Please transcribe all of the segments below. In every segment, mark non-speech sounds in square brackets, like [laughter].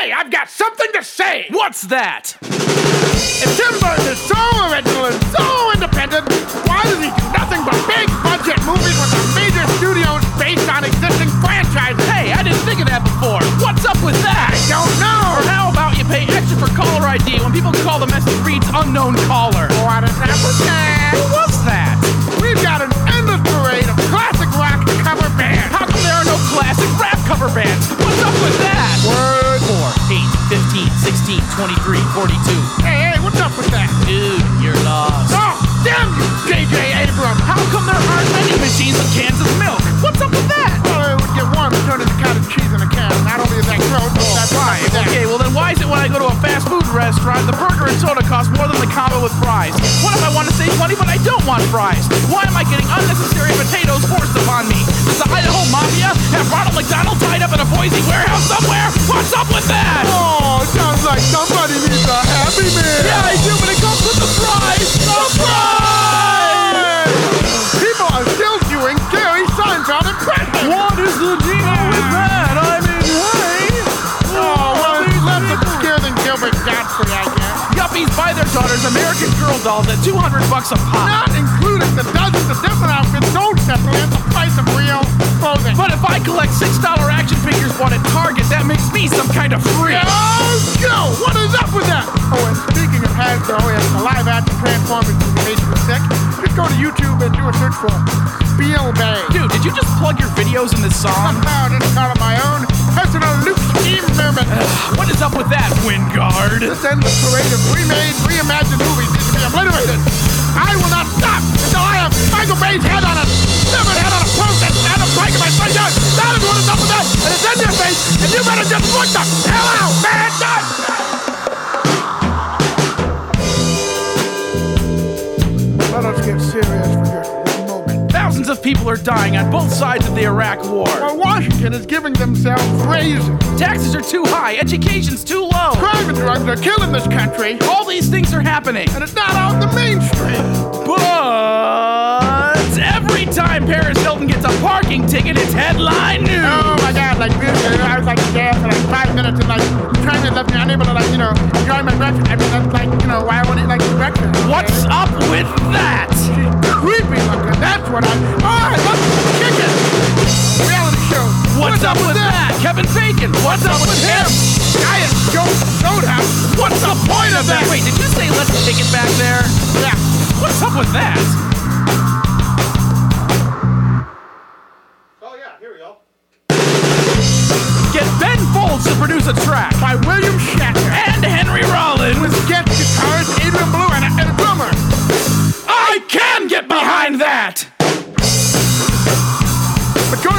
Hey, I've got something to say! What's that? If Tim Burton is so original and so independent, why does he do nothing but big budget movies with the major studios based on existing franchises? Hey, I didn't think of that before. What's up with that? I don't know! Or how about you pay extra for caller ID when people call the message reads unknown caller? What with that? Who was that? We've got an 23, 42. Hey, hey, what's up with that? Dude, you're lost. Oh, damn you, J.J. Abrams! How come there aren't vending machines with cans of milk? What's up with that? Well, it would get warm and turn into cottage cheese in a can. Not only is that gross, but oh, that's why. Okay, well then why is it when I go to a fast food restaurant, the burger and soda cost more than the combo with fries? What if I want to save money but I don't want fries? Why am I getting unnecessary Girl dolls at 200 bucks a pop. Not including the dozens of different outfits sold separately at the price of real clothing. But if I collect $6 action figures bought at Target, that makes me some kind of freak. Oh, Joe, what is up with that? Oh, and speaking of Hasbro oh, and the live action Transformers you sick, just go to YouTube and do a search for Bay. Dude, did you just plug your videos in this song? [laughs] Somehow I didn't call it my own personal Luke experiment. what is up with that, Wingard? This endless parade of remade, reimagined movies needs to be obliterated. I will not stop until I have Michael Bay's head on a severed head on a post and Adam Pike in my front yard. That is what is up with that, and it's in your face, and you better just look the hell out, man! Done! Let us get serious of people are dying on both sides of the Iraq War. While Washington is giving themselves raises, Taxes are too high, education's too low. crime and drugs are killing this country, All these things are happening. and it's not out in the mainstream. But every time Paris Hilton gets a parking ticket, it's headline news. Oh my god, like this, uh, I was like there for like five minutes and like trying to left me unable to like, you know, enjoy my breakfast. I mean, that's like, you know, why I want to like breakfast. What's up with that? She's creepy looking, that's what I, oh, I love chicken. Reality show. What's, up, with that? Kevin Bacon. What's up with him? Giant Joe Soda. What's the point of that? Wait, did you say let's take it back there? Yeah. What's up with that? Oh yeah, here we go. Get Ben Folds to produce a track By William Shatner.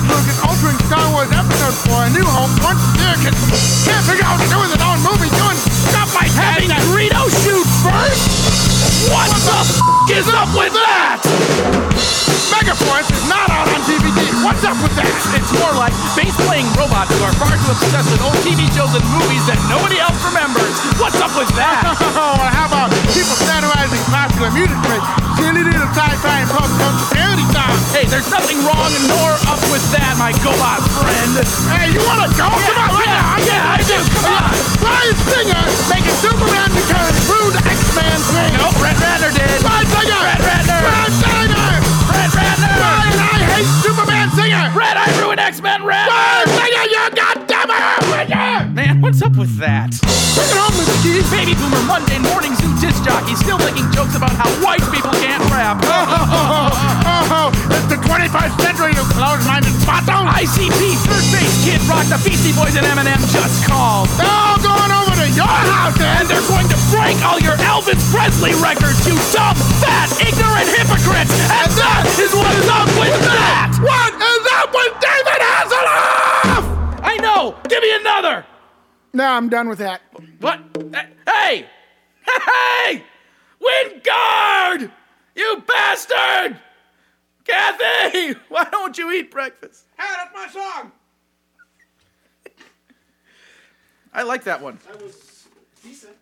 George Lucas altering Star Wars Episode 4 A New Hope once year can, can't figure out what to do with own movie doing stuff like Having that. Greedo shoot first? What the f- is up with that? Megaforce is not out on DVD. What's up with that? It's more like bass playing robots who are far too obsessed with old TV shows and movies that nobody else remembers. What's up with that? [laughs] Oh, how about people satirizing popular music little sci-fi and pop culture parody songs? Hey, there's nothing wrong nor up with that, my GoBot friend. Hey, you wanna go? Come on, right now. yeah, I do. Come on. Bryan Singer making Superman return rude X-Man thing. Nope, Brett Ratner did. Bryan Singer! Brett Ratner. Bryan Singer! Brett Ratner. Bryan, I hate Superman Singer! Brett, I ruined X-Men Red. Bryan Singer, you goddamn! Man, what's up with that? It home, Mr. Keith. Baby boomer Monday morning zoo disc jockey still making jokes about how white people can't rap. [laughs] Oh, it's the 21st century, you close-minded bottom! ICP 3rd Bass kid rock the Beastie Boys and Eminem just called. They're all going over to your house, And and they're going to break all your Elvis Presley records, you dumb, fat, ignorant hypocrites! And that is what is up with that! what is up with David Hasselhoff? I know! Give me another! No, I'm done with that. What? Hey! Hey! Wingard! You bastard! Kathy! Why don't you eat breakfast? Hey, that's my song. I like that one. That was decent.